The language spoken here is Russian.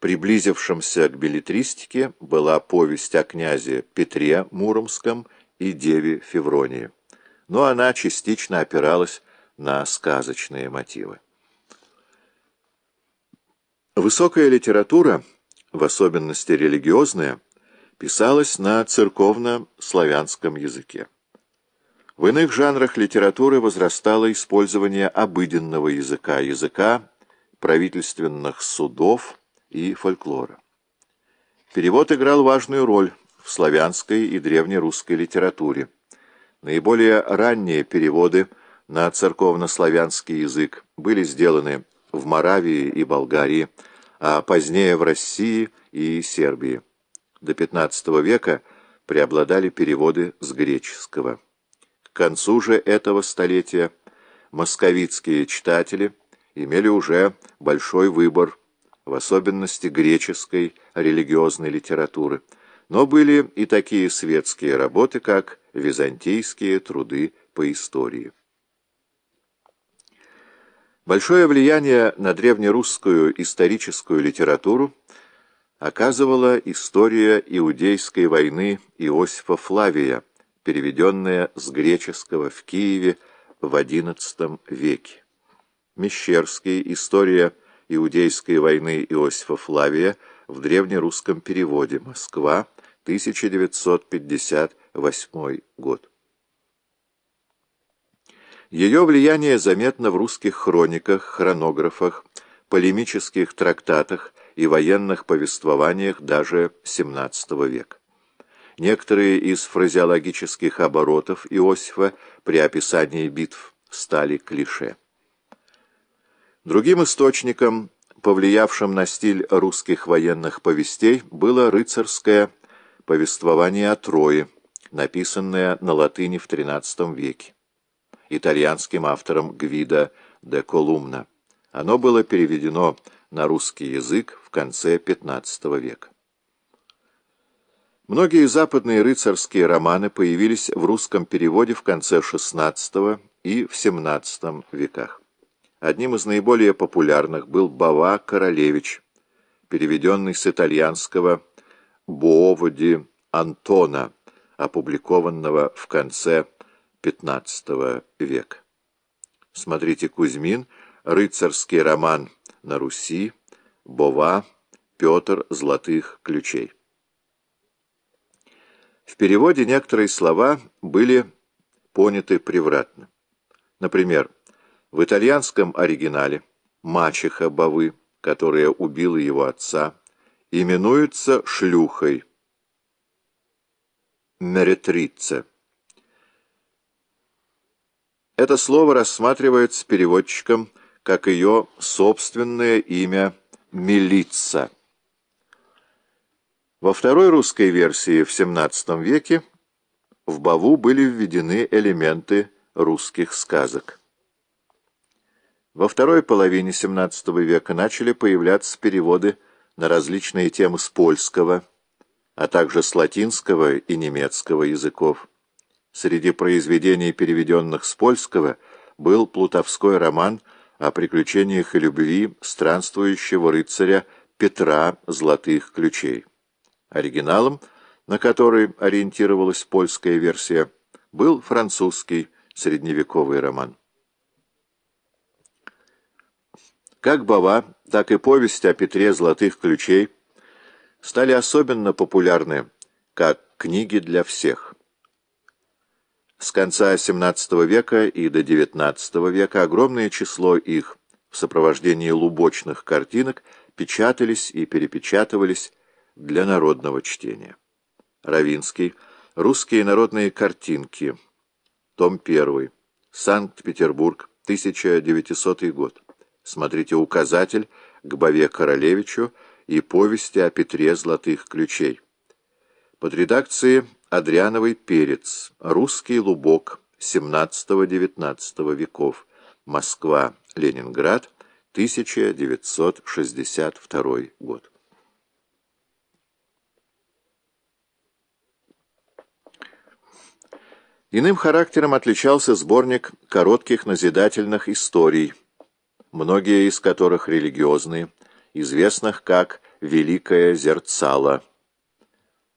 приблизившимся к билетристике была повесть о князе Петре Муромском и деве Февронии, но она частично опиралась на сказочные мотивы. Высокая литература, в особенности религиозная, писалась на церковно-славянском языке. В иных жанрах литературы возрастало использование обыденного языка, языка правительственных судов и фольклора. Перевод играл важную роль в славянской и древнерусской литературе. Наиболее ранние переводы на церковно-славянский язык были сделаны в Моравии и Болгарии, а позднее в России и Сербии. До XV века преобладали переводы с греческого. К концу же этого столетия московитские читатели имели уже большой выбор, в особенности греческой религиозной литературы, но были и такие светские работы, как византийские труды по истории. Большое влияние на древнерусскую историческую литературу оказывала история Иудейской войны Иосифа Флавия, переведенная с греческого в Киеве в XI веке. Мещерский «История войны Иосифа Флавия» в древнерусском переводе «Москва, 1958 год». Ее влияние заметно в русских хрониках, хронографах, полемических трактатах и военных повествованиях даже XVII века. Некоторые из фразеологических оборотов Иосифа при описании битв стали клише. Другим источником, повлиявшим на стиль русских военных повестей, было рыцарское повествование о Трое, написанное на латыни в XIII веке, итальянским автором Гвида де Колумна. Оно было переведено на русский язык в конце XV века. Многие западные рыцарские романы появились в русском переводе в конце XVI и в XVII веках. Одним из наиболее популярных был Бава Королевич, переведенный с итальянского Буоводи Антона, опубликованного в конце XV века. Смотрите Кузьмин, рыцарский роман на Руси, Бова, Петр Золотых Ключей. В переводе некоторые слова были поняты превратно. Например, в итальянском оригинале мачеха Бавы, которая убила его отца, именуется шлюхой меретрица. Это слово рассматривается переводчиком как ее собственное имя Милица. Во второй русской версии в XVII веке в Баву были введены элементы русских сказок. Во второй половине XVII века начали появляться переводы на различные темы с польского, а также с латинского и немецкого языков. Среди произведений, переведенных с польского, был плутовской роман о приключениях и любви странствующего рыцаря Петра Золотых Ключей. Оригиналом, на который ориентировалась польская версия, был французский средневековый роман. Как Бава, так и повесть о Петре Золотых Ключей стали особенно популярны как книги для всех. С конца XVII века и до XIX века огромное число их в сопровождении лубочных картинок печатались и перепечатывались для народного чтения. Равинский. Русские народные картинки. Том 1. Санкт-Петербург. 1900 год. Смотрите указатель к Баве Королевичу и повести о Петре Золотых Ключей. Под редакцией Адриановый перец, русский лубок 17-19 веков, Москва, Ленинград, 1962 год. Иным характером отличался сборник коротких назидательных историй, многие из которых религиозные, известных как «Великое зерцало».